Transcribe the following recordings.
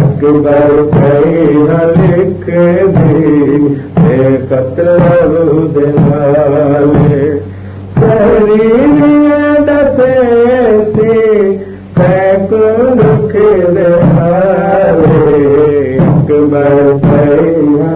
अकबर पढ़ी हा लिख दी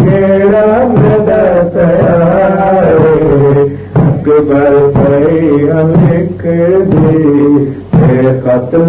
भेड़ा मदबर भई कतल